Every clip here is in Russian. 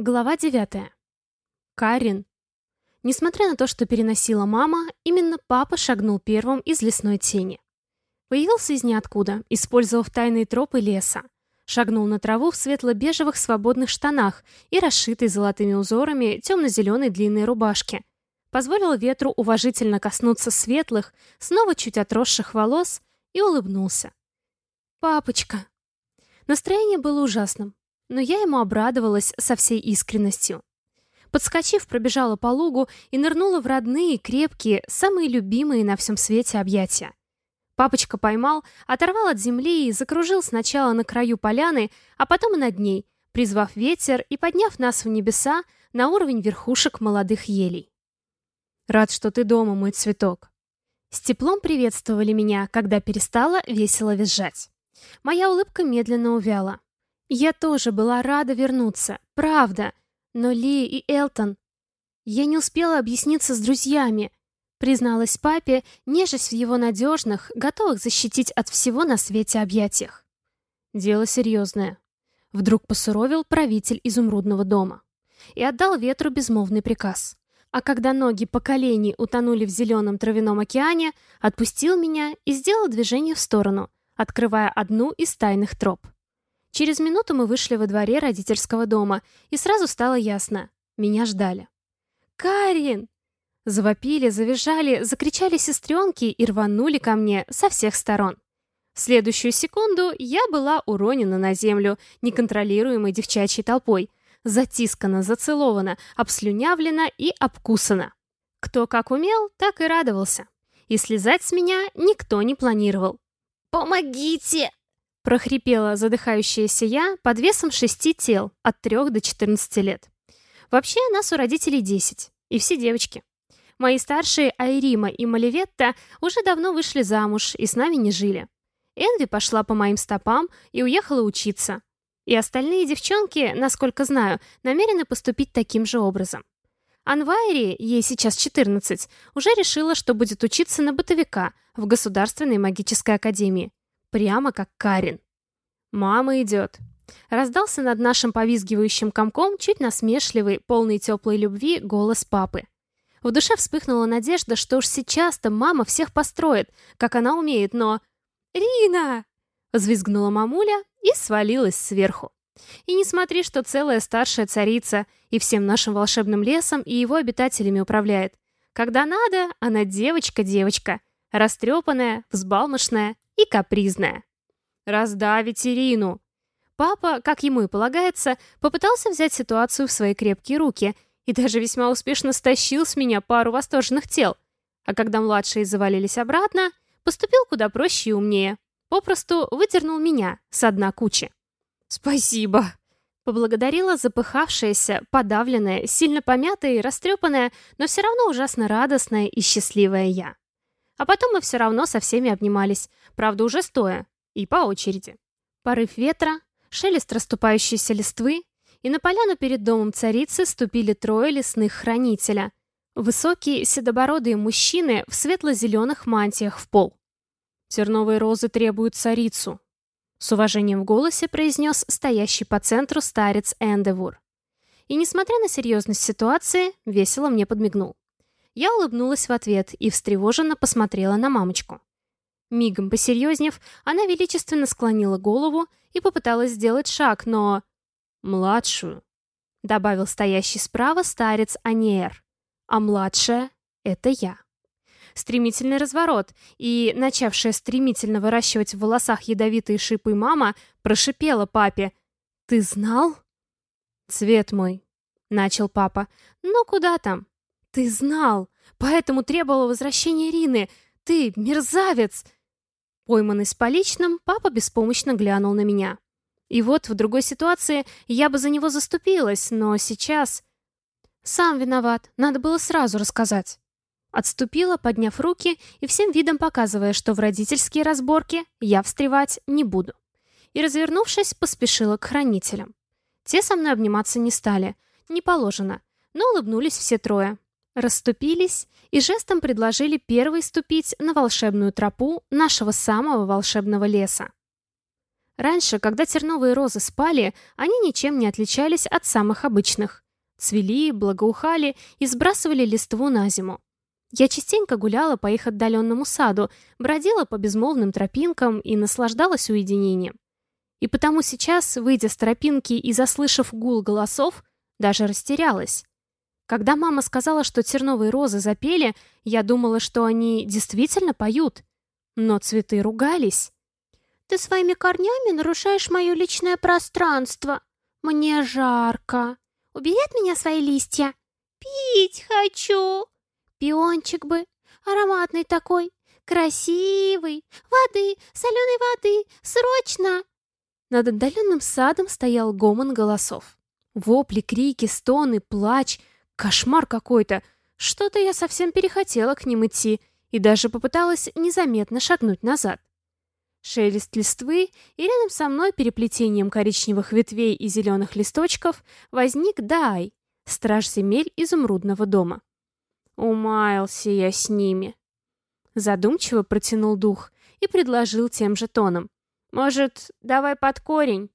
Глава 9. Карин. Несмотря на то, что переносила мама, именно папа шагнул первым из лесной тени. Появился из ниоткуда, использовав тайные тропы леса. Шагнул на траву в светло-бежевых свободных штанах и расшитой золотыми узорами темно-зеленой длинной рубашке. Позволил ветру уважительно коснуться светлых, снова чуть отросших волос и улыбнулся. «Папочка!» Настроение было ужасным но я ему обрадовалась со всей искренностью. Подскочив, пробежала по лугу и нырнула в родные, крепкие, самые любимые на всем свете объятия. Папочка поймал, оторвал от земли и закружил сначала на краю поляны, а потом и над ней, призвав ветер и подняв нас в небеса на уровень верхушек молодых елей. «Рад, что ты дома, мой цветок». С теплом приветствовали меня, когда перестала весело визжать. Моя улыбка медленно увяла. Я тоже была рада вернуться, правда. Но Ли и Элтон... Я не успела объясниться с друзьями, призналась папе, нежесть в его надежных, готовых защитить от всего на свете объятиях. Дело серьезное. Вдруг посуровил правитель изумрудного дома и отдал ветру безмолвный приказ. А когда ноги поколений утонули в зеленом травяном океане, отпустил меня и сделал движение в сторону, открывая одну из тайных троп. Через минуту мы вышли во дворе родительского дома, и сразу стало ясно. Меня ждали. «Карин!» Завопили, завизжали, закричали сестренки и рванули ко мне со всех сторон. В следующую секунду я была уронена на землю неконтролируемой девчачьей толпой, затискана, зацелована, обслюнявлена и обкусана. Кто как умел, так и радовался. И слезать с меня никто не планировал. «Помогите!» Прохрипела задыхающаяся я под весом шести тел от 3 до 14 лет. Вообще, нас у родителей 10, и все девочки. Мои старшие Айрима и Маливетта уже давно вышли замуж и с нами не жили. Энви пошла по моим стопам и уехала учиться. И остальные девчонки, насколько знаю, намерены поступить таким же образом. Анвайри, ей сейчас 14, уже решила, что будет учиться на бытовика в Государственной магической академии. Прямо как Карин. «Мама идет». Раздался над нашим повизгивающим комком чуть насмешливый, полный теплой любви голос папы. В душе вспыхнула надежда, что уж сейчас-то мама всех построит, как она умеет, но... «Рина!» — взвизгнула мамуля и свалилась сверху. И не смотри, что целая старшая царица и всем нашим волшебным лесом и его обитателями управляет. Когда надо, она девочка-девочка, растрепанная, взбалмошная и капризная. «Раздавить Ирину!» Папа, как ему и полагается, попытался взять ситуацию в свои крепкие руки и даже весьма успешно стащил с меня пару восторженных тел. А когда младшие завалились обратно, поступил куда проще и умнее. Попросту выдернул меня с дна кучи. «Спасибо!» Поблагодарила запыхавшаяся, подавленная, сильно помятая и растрепанная, но все равно ужасно радостная и счастливая я. А потом мы все равно со всеми обнимались, правда уже стоя, и по очереди. Порыв ветра, шелест расступающейся листвы, и на поляну перед домом царицы ступили трое лесных хранителя. Высокие седобородые мужчины в светло-зеленых мантиях в пол. «Терновые розы требуют царицу», — с уважением в голосе произнес стоящий по центру старец Эндевур. И, несмотря на серьезность ситуации, весело мне подмигнул. Я улыбнулась в ответ и встревоженно посмотрела на мамочку. Мигом посерьезнев, она величественно склонила голову и попыталась сделать шаг, но... «Младшую», — добавил стоящий справа старец Анеер. «А младшая — это я». Стремительный разворот, и, начавшая стремительно выращивать в волосах ядовитые шипы мама, прошипела папе. «Ты знал?» «Цвет мой», — начал папа. «Ну куда там? «Ты знал! Поэтому требовала возвращения Рины! Ты мерзавец!» Пойманный с поличным, папа беспомощно глянул на меня. И вот в другой ситуации я бы за него заступилась, но сейчас... Сам виноват, надо было сразу рассказать. Отступила, подняв руки и всем видом показывая, что в родительские разборки я встревать не буду. И, развернувшись, поспешила к хранителям. Те со мной обниматься не стали, не положено, но улыбнулись все трое расступились и жестом предложили первой ступить на волшебную тропу нашего самого волшебного леса. Раньше, когда терновые розы спали, они ничем не отличались от самых обычных. Цвели, благоухали и сбрасывали листву на зиму. Я частенько гуляла по их отдаленному саду, бродила по безмолвным тропинкам и наслаждалась уединением. И потому сейчас, выйдя с тропинки и заслышав гул голосов, даже растерялась. Когда мама сказала, что терновые розы запели, я думала, что они действительно поют. Но цветы ругались. «Ты своими корнями нарушаешь мое личное пространство. Мне жарко. Убери от меня свои листья. Пить хочу. Пиончик бы. Ароматный такой. Красивый. Воды, соленой воды. Срочно!» Над отдаленным садом стоял гомон голосов. Вопли, крики, стоны, плач. Кошмар какой-то. Что-то я совсем перехотела к ним идти и даже попыталась незаметно шагнуть назад. Шелест листвы, и рядом со мной переплетением коричневых ветвей и зеленых листочков возник Дай, страж земель изумрудного дома. Умаялся я с ними. Задумчиво протянул дух и предложил тем же тоном. Может, давай под корень?»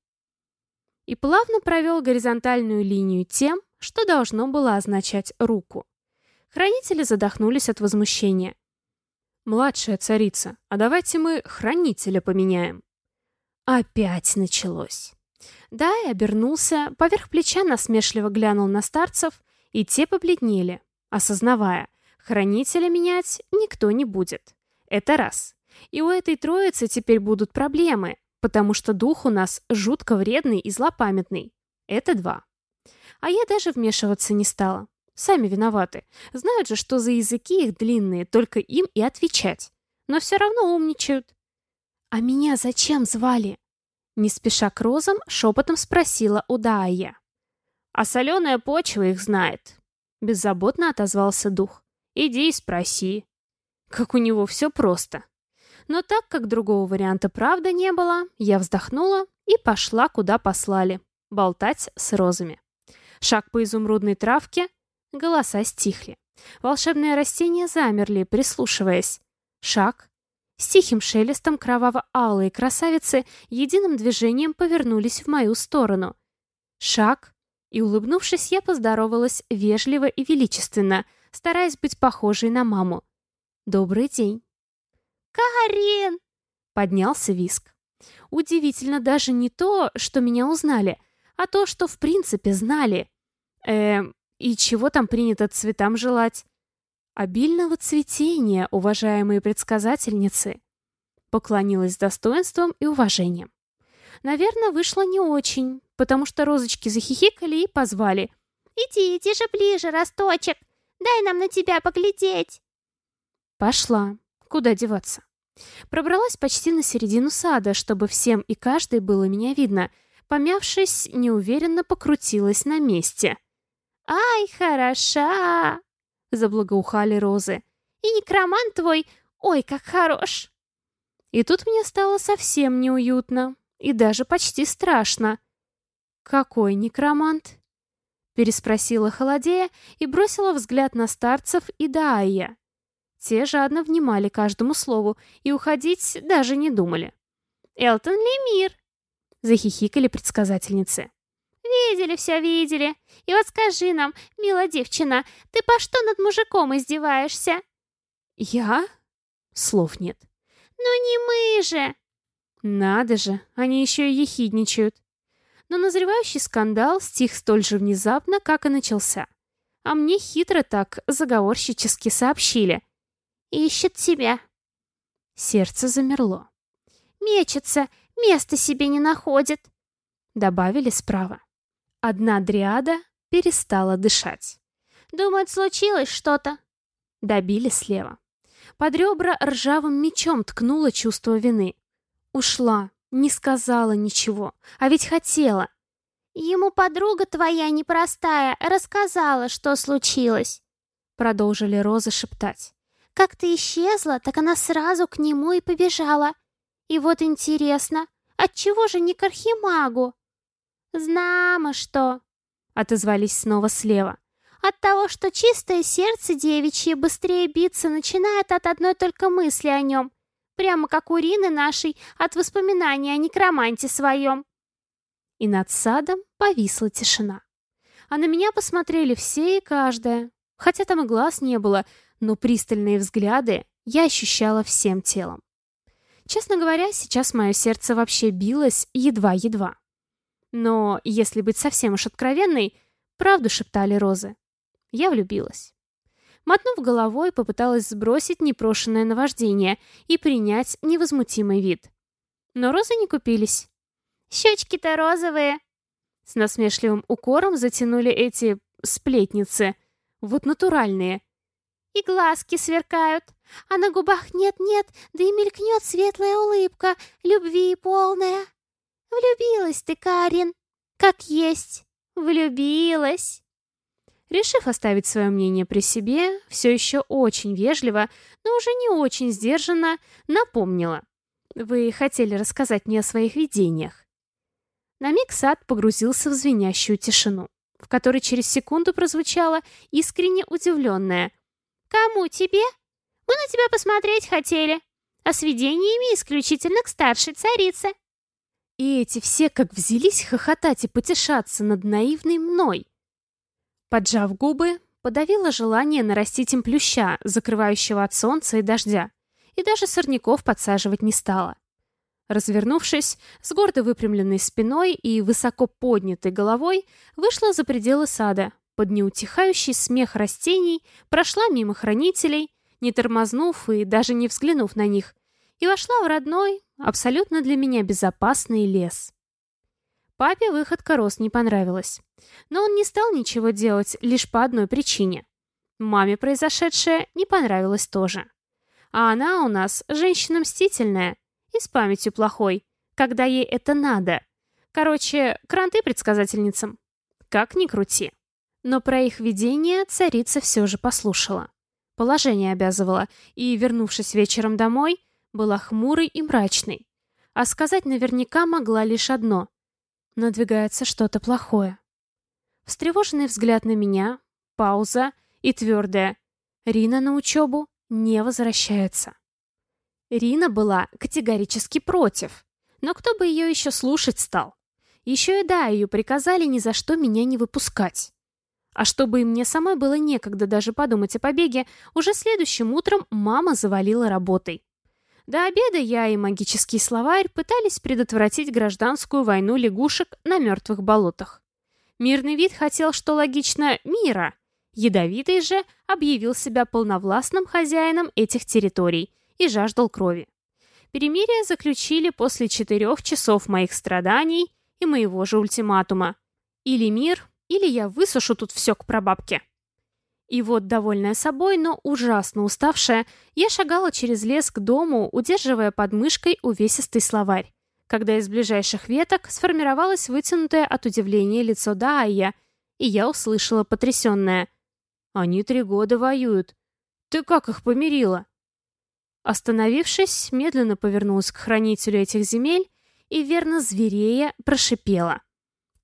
И плавно провел горизонтальную линию тем, что должно было означать руку. Хранители задохнулись от возмущения. «Младшая царица, а давайте мы хранителя поменяем». Опять началось. Дай обернулся, поверх плеча насмешливо глянул на старцев, и те побледнели, осознавая, хранителя менять никто не будет. Это раз. И у этой троицы теперь будут проблемы, потому что дух у нас жутко вредный и злопамятный. Это два. А я даже вмешиваться не стала. Сами виноваты. Знают же, что за языки их длинные, только им и отвечать. Но все равно умничают. «А меня зачем звали?» Не спеша к розам, шепотом спросила Удая. «А соленая почва их знает», — беззаботно отозвался дух. «Иди и спроси». Как у него все просто. Но так как другого варианта правда не было, я вздохнула и пошла, куда послали. Болтать с розами. Шаг по изумрудной травке, голоса стихли. Волшебные растения замерли, прислушиваясь. Шаг. С тихим шелестом кроваво-алые красавицы единым движением повернулись в мою сторону. Шаг. И, улыбнувшись, я поздоровалась вежливо и величественно, стараясь быть похожей на маму. «Добрый день». «Карин!» — поднялся виск. Удивительно даже не то, что меня узнали, а то, что в принципе знали. Эм, и чего там принято цветам желать? Обильного цветения, уважаемые предсказательницы. Поклонилась достоинством и уважением. Наверное, вышло не очень, потому что розочки захихикали и позвали. «Иди, иди же ближе, росточек! Дай нам на тебя поглядеть!» Пошла. Куда деваться? Пробралась почти на середину сада, чтобы всем и каждой было меня видно. Помявшись, неуверенно покрутилась на месте. «Ай, хороша!» — заблагоухали розы. «И некромант твой, ой, как хорош!» И тут мне стало совсем неуютно и даже почти страшно. «Какой некромант?» Переспросила холодея и бросила взгляд на старцев и Даая. Те жадно внимали каждому слову и уходить даже не думали. «Элтон Лемир!» — захихикали предсказательницы. «Видели все, видели. И вот скажи нам, милая девчина, ты по что над мужиком издеваешься?» «Я?» Слов нет. «Ну не мы же!» «Надо же, они еще и ехидничают». Но назревающий скандал стих столь же внезапно, как и начался. А мне хитро так заговорщически сообщили — Ищет тебя. Сердце замерло. Мечется, места себе не находит. Добавили справа. Одна дриада перестала дышать. Думает, случилось что-то. Добили слева. Под ребра ржавым мечом ткнуло чувство вины. Ушла, не сказала ничего, а ведь хотела. Ему подруга твоя непростая рассказала, что случилось. Продолжили розы шептать. Как ты исчезла, так она сразу к нему и побежала. И вот интересно, отчего же не к архимагу? Знамо что, отозвались снова слева. От того, что чистое сердце девичье быстрее биться начинает от одной только мысли о нем. прямо как у Рины нашей от воспоминаний о некроманте своем. И над садом повисла тишина. А на меня посмотрели все и каждая. Хотя там и глаз не было, но пристальные взгляды я ощущала всем телом. Честно говоря, сейчас мое сердце вообще билось едва-едва. Но, если быть совсем уж откровенной, правду шептали розы. Я влюбилась. Мотнув головой, попыталась сбросить непрошенное наваждение и принять невозмутимый вид. Но розы не купились. «Щечки-то розовые!» С насмешливым укором затянули эти сплетницы. Вот натуральные. И глазки сверкают. А на губах нет-нет, да и мелькнет светлая улыбка, любви полная. Влюбилась ты, Карин. Как есть. Влюбилась. Решив оставить свое мнение при себе, все еще очень вежливо, но уже не очень сдержанно, напомнила. Вы хотели рассказать мне о своих видениях. На миг сад погрузился в звенящую тишину, в которой через секунду прозвучало искренне удивленное. «Кому тебе?» Мы на тебя посмотреть хотели. А с видениями исключительно к старшей царице». И эти все как взялись хохотать и потешаться над наивной мной. Поджав губы, подавила желание нарастить им плюща, закрывающего от солнца и дождя, и даже сорняков подсаживать не стала. Развернувшись, с гордо выпрямленной спиной и высоко поднятой головой, вышла за пределы сада, под неутихающий смех растений, прошла мимо хранителей, не тормознув и даже не взглянув на них, и вошла в родной, абсолютно для меня безопасный лес. Папе выходка роз не понравилась, но он не стал ничего делать лишь по одной причине. Маме произошедшее не понравилось тоже. А она у нас женщина мстительная и с памятью плохой, когда ей это надо. Короче, кранты предсказательницам. Как ни крути. Но про их видение царица все же послушала. Положение обязывало, и, вернувшись вечером домой, была хмурой и мрачной. А сказать наверняка могла лишь одно. Надвигается что-то плохое. Встревоженный взгляд на меня, пауза и твердая. Рина на учебу не возвращается. Рина была категорически против. Но кто бы ее еще слушать стал? Еще и да, ее приказали ни за что меня не выпускать. А чтобы и мне самой было некогда даже подумать о побеге, уже следующим утром мама завалила работой. До обеда я и магический словарь пытались предотвратить гражданскую войну лягушек на мертвых болотах. Мирный вид хотел, что логично, мира. Ядовитый же объявил себя полновластным хозяином этих территорий и жаждал крови. Перемирие заключили после четырех часов моих страданий и моего же ультиматума. Или мир, или я высушу тут все к прабабке. И вот, довольная собой, но ужасно уставшая, я шагала через лес к дому, удерживая под мышкой увесистый словарь, когда из ближайших веток сформировалось вытянутое от удивления лицо Даая, и я услышала потрясенное. «Они три года воюют. Ты как их помирила?» Остановившись, медленно повернулась к хранителю этих земель и, верно зверея, прошипела.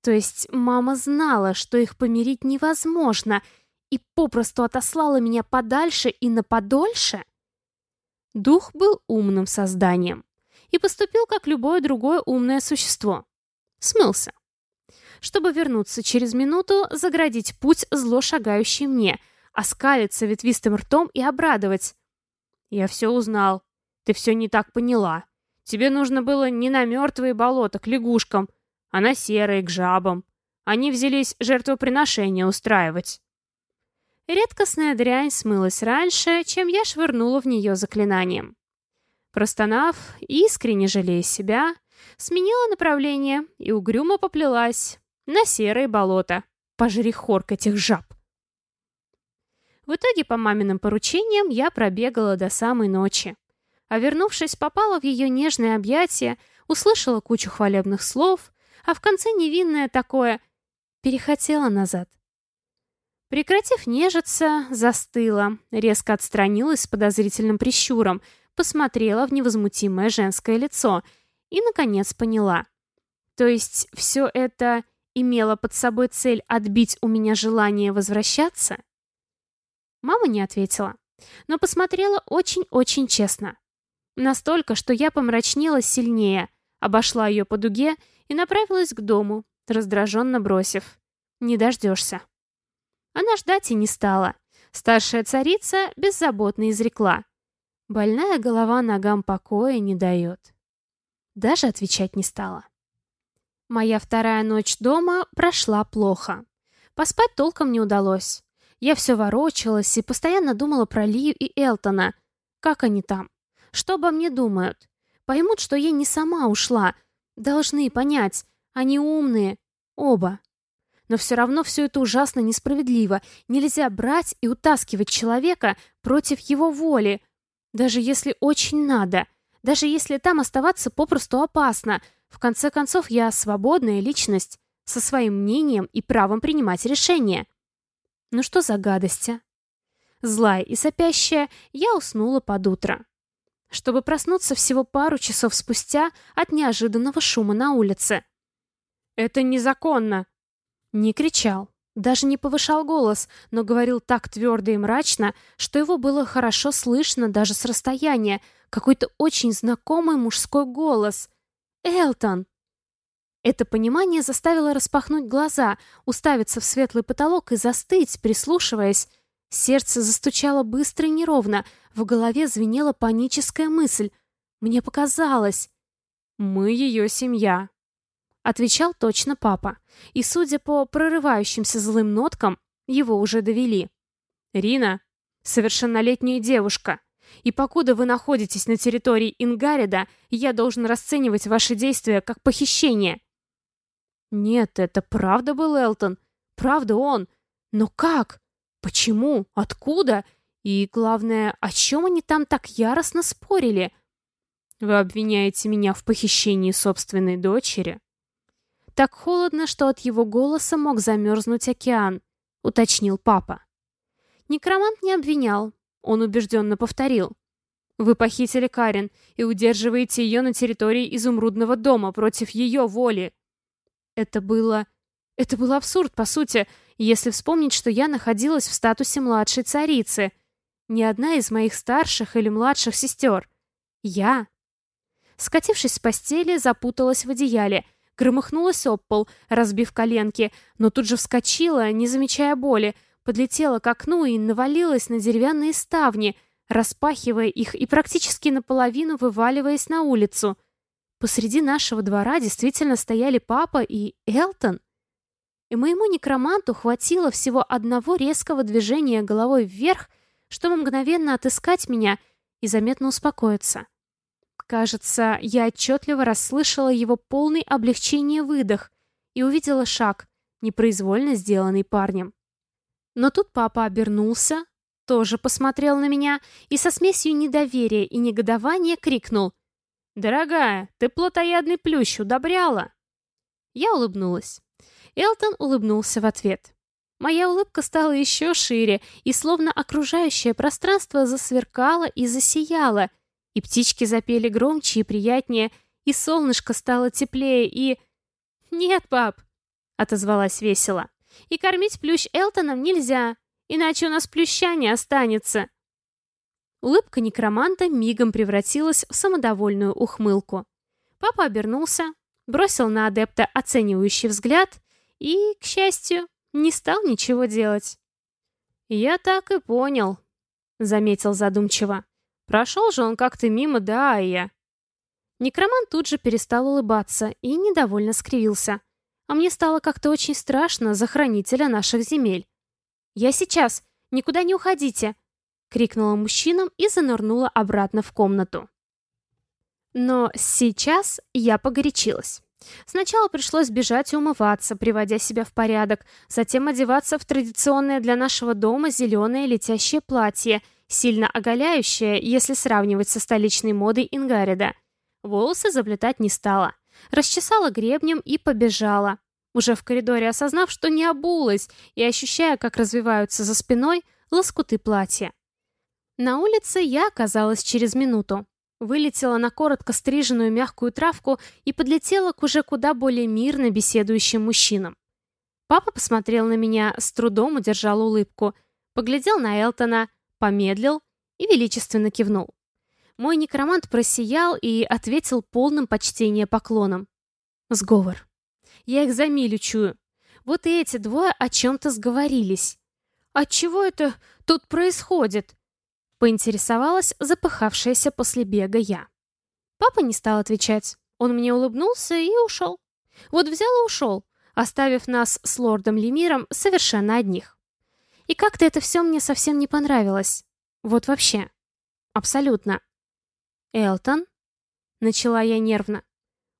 То есть мама знала, что их помирить невозможно, и попросту отослала меня подальше и на подольше? Дух был умным созданием и поступил как любое другое умное существо. Смылся. Чтобы вернуться через минуту, заградить путь зло шагающей мне, оскалиться ветвистым ртом и обрадовать. «Я все узнал. Ты все не так поняла. Тебе нужно было не на мертвые болота к лягушкам, а на серые, к жабам. Они взялись жертвоприношения устраивать. Редкостная дрянь смылась раньше, чем я швырнула в нее заклинанием. Простонав, искренне жалея себя, сменила направление и угрюмо поплелась на серые болота, пожри хорк этих жаб. В итоге, по маминым поручениям, я пробегала до самой ночи. А вернувшись, попала в ее нежное объятие, услышала кучу хвалебных слов а в конце невинное такое перехотела назад. Прекратив нежиться, застыла, резко отстранилась с подозрительным прищуром, посмотрела в невозмутимое женское лицо и, наконец, поняла. То есть все это имело под собой цель отбить у меня желание возвращаться? Мама не ответила, но посмотрела очень-очень честно. Настолько, что я помрачнела сильнее, обошла ее по дуге и направилась к дому, раздраженно бросив. «Не дождешься». Она ждать и не стала. Старшая царица беззаботно изрекла. Больная голова ногам покоя не дает. Даже отвечать не стала. Моя вторая ночь дома прошла плохо. Поспать толком не удалось. Я все ворочалась и постоянно думала про Лию и Элтона. Как они там? Что обо мне думают? Поймут, что я не сама ушла. Должны понять. Они умные. Оба. Но все равно все это ужасно несправедливо. Нельзя брать и утаскивать человека против его воли. Даже если очень надо. Даже если там оставаться попросту опасно. В конце концов, я свободная личность со своим мнением и правом принимать решения. Ну что за гадость, а? Злая и сопящая, я уснула под утро. Чтобы проснуться всего пару часов спустя от неожиданного шума на улице. «Это незаконно!» Не кричал, даже не повышал голос, но говорил так твердо и мрачно, что его было хорошо слышно даже с расстояния, какой-то очень знакомый мужской голос. «Элтон!» Это понимание заставило распахнуть глаза, уставиться в светлый потолок и застыть, прислушиваясь. Сердце застучало быстро и неровно, в голове звенела паническая мысль. Мне показалось. «Мы ее семья», — отвечал точно папа. И, судя по прорывающимся злым ноткам, его уже довели. «Рина — совершеннолетняя девушка, и покуда вы находитесь на территории Ингарида, я должен расценивать ваши действия как похищение». Нет, это правда был Элтон. Правда он. Но как? Почему? Откуда? И, главное, о чем они там так яростно спорили? Вы обвиняете меня в похищении собственной дочери? Так холодно, что от его голоса мог замерзнуть океан, уточнил папа. Некромант не обвинял. Он убежденно повторил. Вы похитили Карен и удерживаете ее на территории изумрудного дома против ее воли. Это было... Это был абсурд, по сути, если вспомнить, что я находилась в статусе младшей царицы. Ни одна из моих старших или младших сестер. Я. Скатившись с постели, запуталась в одеяле, громыхнулась об пол, разбив коленки, но тут же вскочила, не замечая боли, подлетела к окну и навалилась на деревянные ставни, распахивая их и практически наполовину вываливаясь на улицу — Посреди нашего двора действительно стояли папа и Элтон. И моему некроманту хватило всего одного резкого движения головой вверх, чтобы мгновенно отыскать меня и заметно успокоиться. Кажется, я отчетливо расслышала его полный облегчение выдох и увидела шаг, непроизвольно сделанный парнем. Но тут папа обернулся, тоже посмотрел на меня и со смесью недоверия и негодования крикнул «Дорогая, ты плотоядный плющ удобряла!» Я улыбнулась. Элтон улыбнулся в ответ. Моя улыбка стала еще шире, и словно окружающее пространство засверкало и засияло, и птички запели громче и приятнее, и солнышко стало теплее, и... «Нет, пап!» — отозвалась весело. «И кормить плющ Элтоном нельзя, иначе у нас плюща не останется!» Улыбка некроманта мигом превратилась в самодовольную ухмылку. Папа обернулся, бросил на адепта оценивающий взгляд и, к счастью, не стал ничего делать. «Я так и понял», — заметил задумчиво. «Прошел же он как-то мимо да я. Некромант тут же перестал улыбаться и недовольно скривился. А мне стало как-то очень страшно за хранителя наших земель. «Я сейчас! Никуда не уходите!» крикнула мужчинам и занырнула обратно в комнату. Но сейчас я погорячилась. Сначала пришлось бежать и умываться, приводя себя в порядок, затем одеваться в традиционное для нашего дома зеленое летящее платье, сильно оголяющее, если сравнивать со столичной модой Ингарида. Волосы заплетать не стала. Расчесала гребнем и побежала. Уже в коридоре осознав, что не обулась, и ощущая, как развиваются за спиной лоскуты платья. На улице я оказалась через минуту. Вылетела на коротко стриженную мягкую травку и подлетела к уже куда более мирно беседующим мужчинам. Папа посмотрел на меня, с трудом удержал улыбку, поглядел на Элтона, помедлил и величественно кивнул. Мой некромант просиял и ответил полным почтения поклоном. Сговор. Я их за милю чую. Вот и эти двое о чем-то сговорились. «А чего это тут происходит?» Поинтересовалась запыхавшаяся после бега я. Папа не стал отвечать. Он мне улыбнулся и ушел. Вот взял и ушел, оставив нас с лордом Лемиром совершенно одних. И как-то это все мне совсем не понравилось. Вот вообще. Абсолютно. «Элтон?» Начала я нервно.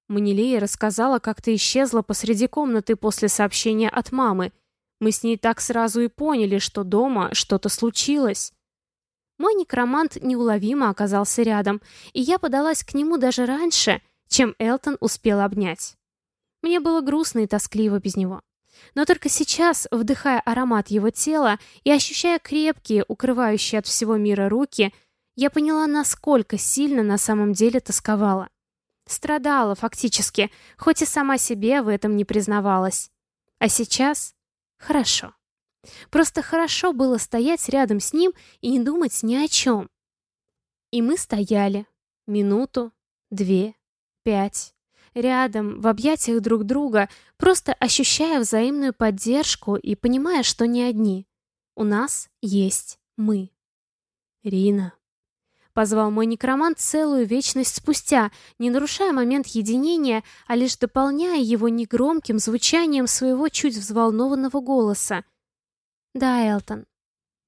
Манилея рассказала, как ты исчезла посреди комнаты после сообщения от мамы. Мы с ней так сразу и поняли, что дома что-то случилось. Мой некромант неуловимо оказался рядом, и я подалась к нему даже раньше, чем Элтон успел обнять. Мне было грустно и тоскливо без него. Но только сейчас, вдыхая аромат его тела и ощущая крепкие, укрывающие от всего мира руки, я поняла, насколько сильно на самом деле тосковала. Страдала, фактически, хоть и сама себе в этом не признавалась. А сейчас хорошо. Просто хорошо было стоять рядом с ним и не думать ни о чем. И мы стояли. Минуту, две, пять. Рядом, в объятиях друг друга, просто ощущая взаимную поддержку и понимая, что не одни. У нас есть мы. Рина. Позвал мой некромант целую вечность спустя, не нарушая момент единения, а лишь дополняя его негромким звучанием своего чуть взволнованного голоса. «Да, Элтон».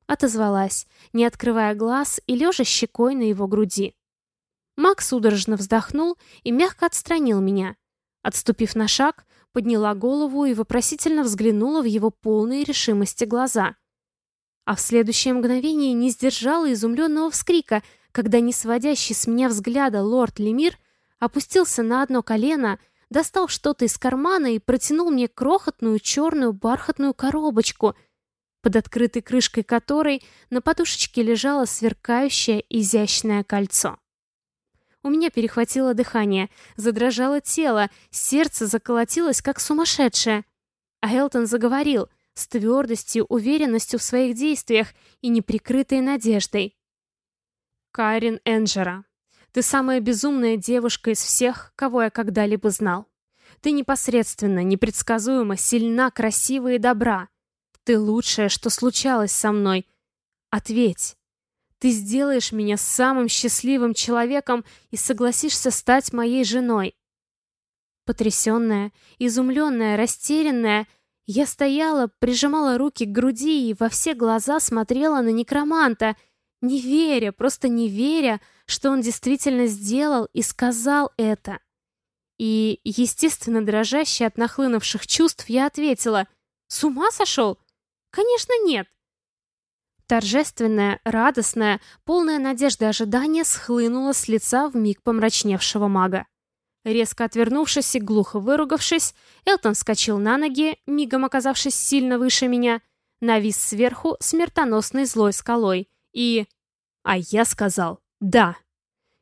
Отозвалась, не открывая глаз и лежа щекой на его груди. Макс судорожно вздохнул и мягко отстранил меня. Отступив на шаг, подняла голову и вопросительно взглянула в его полные решимости глаза. А в следующее мгновение не сдержала изумленного вскрика, когда не сводящий с меня взгляда лорд Лемир опустился на одно колено, достал что-то из кармана и протянул мне крохотную черную бархатную коробочку, под открытой крышкой которой на подушечке лежало сверкающее изящное кольцо. У меня перехватило дыхание, задрожало тело, сердце заколотилось, как сумасшедшее. А Элтон заговорил с твердостью, уверенностью в своих действиях и неприкрытой надеждой. «Карин Энджера, ты самая безумная девушка из всех, кого я когда-либо знал. Ты непосредственно, непредсказуемо, сильна, красива и добра. Ты лучшее, что случалось со мной. Ответь, ты сделаешь меня самым счастливым человеком и согласишься стать моей женой. Потрясенная, изумленная, растерянная, я стояла, прижимала руки к груди и во все глаза смотрела на некроманта, не веря, просто не веря, что он действительно сделал и сказал это. И, естественно, дрожащая от нахлынувших чувств, я ответила, «С ума сошел? Конечно, нет!» Торжественное, радостное, полное надежды ожидание схлынуло с лица в миг помрачневшего мага. Резко отвернувшись и глухо выругавшись, Элтон вскочил на ноги, мигом оказавшись сильно выше меня, навис сверху смертоносной злой скалой и... А я сказал «да».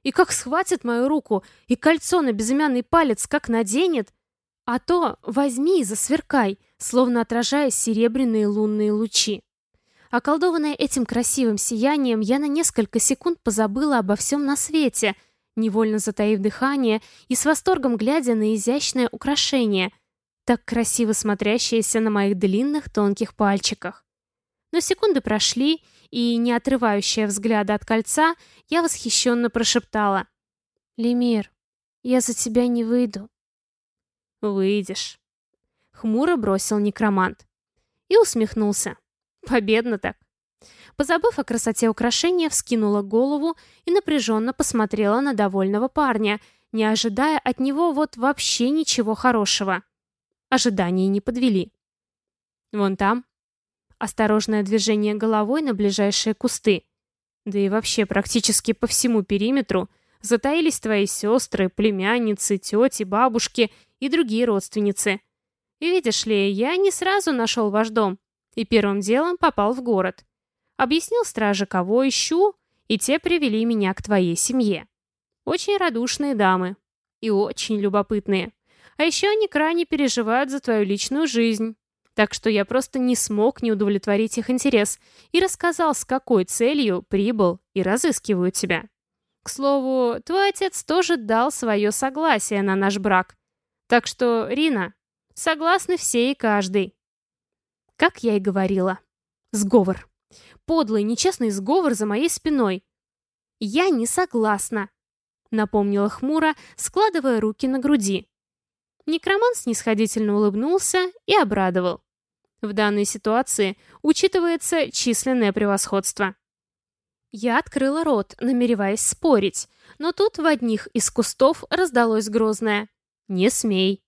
И как схватит мою руку и кольцо на безымянный палец как наденет, а то возьми и засверкай, словно отражая серебряные лунные лучи. Околдованная этим красивым сиянием, я на несколько секунд позабыла обо всем на свете, невольно затаив дыхание и с восторгом глядя на изящное украшение, так красиво смотрящееся на моих длинных тонких пальчиках. Но секунды прошли, и, не отрывающая взгляда от кольца, я восхищенно прошептала. «Лемир, я за тебя не выйду». «Выйдешь», — хмуро бросил некромант. И усмехнулся. Победно так. Позабыв о красоте украшения, вскинула голову и напряженно посмотрела на довольного парня, не ожидая от него вот вообще ничего хорошего. Ожидания не подвели. Вон там. Осторожное движение головой на ближайшие кусты. Да и вообще практически по всему периметру затаились твои сестры, племянницы, тети, бабушки и другие родственницы. И видишь ли, я не сразу нашел ваш дом и первым делом попал в город. Объяснил страже, кого ищу, и те привели меня к твоей семье. Очень радушные дамы. И очень любопытные. А еще они крайне переживают за твою личную жизнь. Так что я просто не смог не удовлетворить их интерес и рассказал, с какой целью прибыл и разыскиваю тебя. К слову, твой отец тоже дал свое согласие на наш брак. Так что, Рина, согласны все и каждый. Как я и говорила. Сговор. Подлый, нечестный сговор за моей спиной. Я не согласна, напомнила хмуро, складывая руки на груди. Некроман снисходительно улыбнулся и обрадовал. В данной ситуации учитывается численное превосходство. Я открыла рот, намереваясь спорить, но тут в одних из кустов раздалось грозное «Не смей».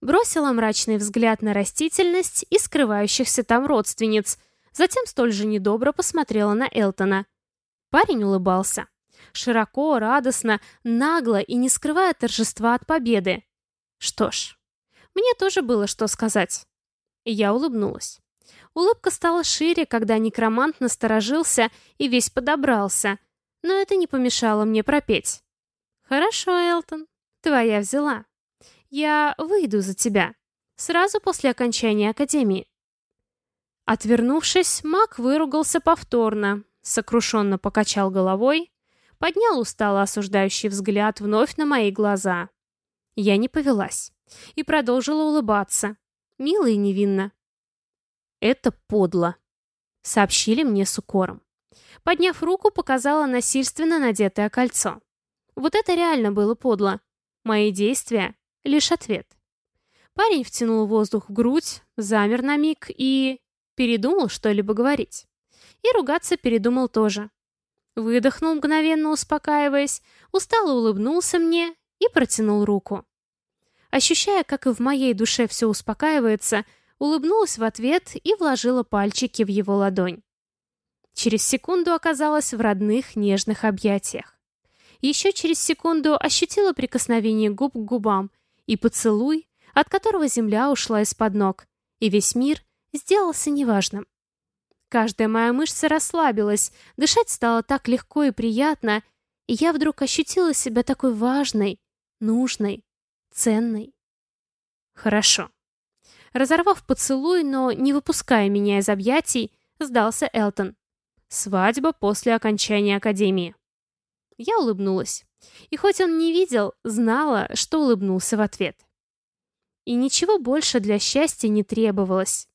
Бросила мрачный взгляд на растительность и скрывающихся там родственниц, затем столь же недобро посмотрела на Элтона. Парень улыбался. Широко, радостно, нагло и не скрывая торжества от победы. Что ж, мне тоже было что сказать. Я улыбнулась. Улыбка стала шире, когда некромант насторожился и весь подобрался, но это не помешало мне пропеть. «Хорошо, Элтон, твоя взяла. Я выйду за тебя. Сразу после окончания академии». Отвернувшись, маг выругался повторно, сокрушенно покачал головой, поднял устало осуждающий взгляд вновь на мои глаза. Я не повелась и продолжила улыбаться, мило и невинно. «Это подло», — сообщили мне с укором. Подняв руку, показала насильственно надетое кольцо. Вот это реально было подло. Мои действия — лишь ответ. Парень втянул воздух в грудь, замер на миг и... передумал что-либо говорить. И ругаться передумал тоже. Выдохнул мгновенно, успокаиваясь, устало улыбнулся мне и протянул руку. Ощущая, как и в моей душе все успокаивается, — улыбнулась в ответ и вложила пальчики в его ладонь. Через секунду оказалась в родных нежных объятиях. Еще через секунду ощутила прикосновение губ к губам и поцелуй, от которого земля ушла из-под ног, и весь мир сделался неважным. Каждая моя мышца расслабилась, дышать стало так легко и приятно, и я вдруг ощутила себя такой важной, нужной, ценной. Хорошо. Разорвав поцелуй, но не выпуская меня из объятий, сдался Элтон. Свадьба после окончания академии. Я улыбнулась. И хоть он не видел, знала, что улыбнулся в ответ. И ничего больше для счастья не требовалось.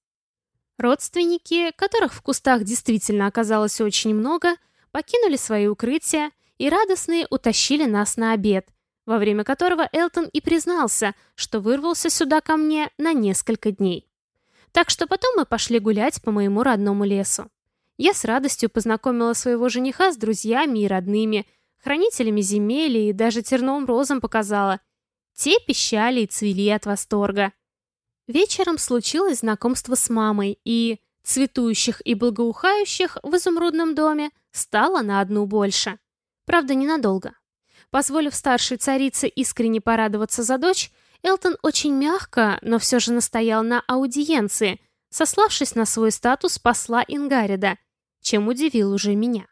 Родственники, которых в кустах действительно оказалось очень много, покинули свои укрытия и радостные утащили нас на обед, во время которого Элтон и признался, что вырвался сюда ко мне на несколько дней. Так что потом мы пошли гулять по моему родному лесу. Я с радостью познакомила своего жениха с друзьями и родными, хранителями земель и даже терновым розам показала. Те пищали и цвели от восторга. Вечером случилось знакомство с мамой, и цветующих и благоухающих в изумрудном доме стало на одну больше. Правда, ненадолго. Позволив старшей царице искренне порадоваться за дочь, Элтон очень мягко, но все же настоял на аудиенции, сославшись на свой статус посла Ингарида, чем удивил уже меня.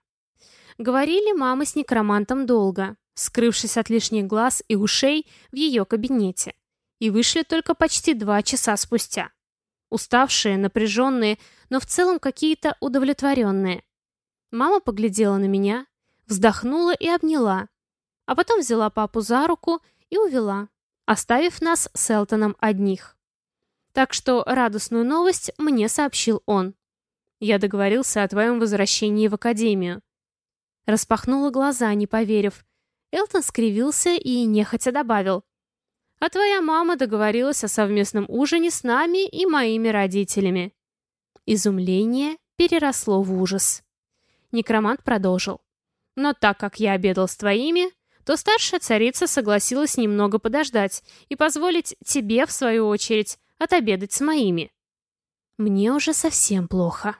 Говорили мамы с некромантом долго, скрывшись от лишних глаз и ушей в ее кабинете, и вышли только почти два часа спустя. Уставшие, напряженные, но в целом какие-то удовлетворенные. Мама поглядела на меня, вздохнула и обняла, а потом взяла папу за руку и увела, оставив нас с Элтоном одних. Так что радостную новость мне сообщил он. Я договорился о твоем возвращении в академию. Распахнула глаза, не поверив. Элтон скривился и нехотя добавил. А твоя мама договорилась о совместном ужине с нами и моими родителями. Изумление переросло в ужас. Некромант продолжил. Но так как я обедал с твоими, то старшая царица согласилась немного подождать и позволить тебе, в свою очередь, отобедать с моими. Мне уже совсем плохо.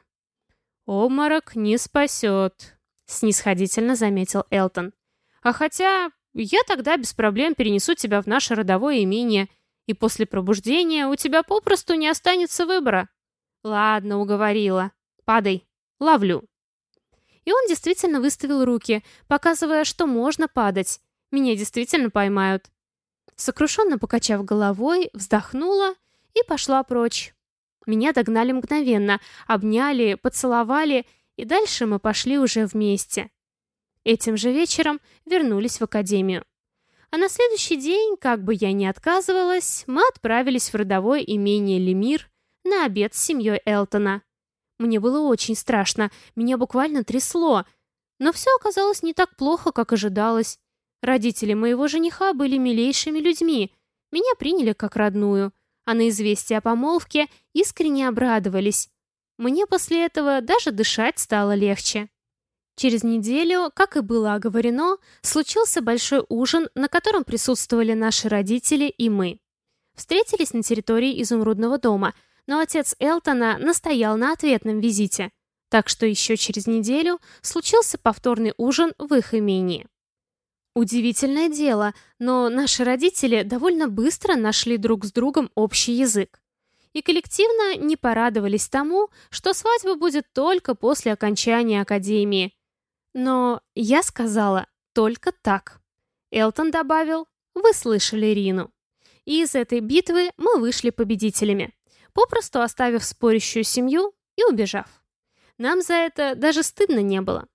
«Обморок не спасет», — снисходительно заметил Элтон. «А хотя я тогда без проблем перенесу тебя в наше родовое имение, и после пробуждения у тебя попросту не останется выбора». «Ладно, уговорила. Падай. Ловлю». И он действительно выставил руки, показывая, что можно падать. Меня действительно поймают. Сокрушенно покачав головой, вздохнула и пошла прочь. Меня догнали мгновенно, обняли, поцеловали, и дальше мы пошли уже вместе. Этим же вечером вернулись в академию. А на следующий день, как бы я ни отказывалась, мы отправились в родовое имение Лемир на обед с семьей Элтона. Мне было очень страшно, меня буквально трясло. Но все оказалось не так плохо, как ожидалось. Родители моего жениха были милейшими людьми. Меня приняли как родную, а на известие о помолвке искренне обрадовались. Мне после этого даже дышать стало легче. Через неделю, как и было оговорено, случился большой ужин, на котором присутствовали наши родители и мы. Встретились на территории изумрудного дома, но отец Элтона настоял на ответном визите, так что еще через неделю случился повторный ужин в их имении. Удивительное дело, но наши родители довольно быстро нашли друг с другом общий язык. И коллективно не порадовались тому, что свадьба будет только после окончания академии, но я сказала только так. Элтон добавил, вы слышали Рину. И из этой битвы мы вышли победителями, попросту оставив спорящую семью и убежав. Нам за это даже стыдно не было.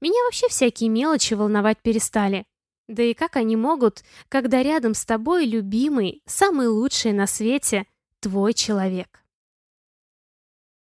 Меня вообще всякие мелочи волновать перестали. Да и как они могут, когда рядом с тобой любимый, самый лучший на свете, твой человек?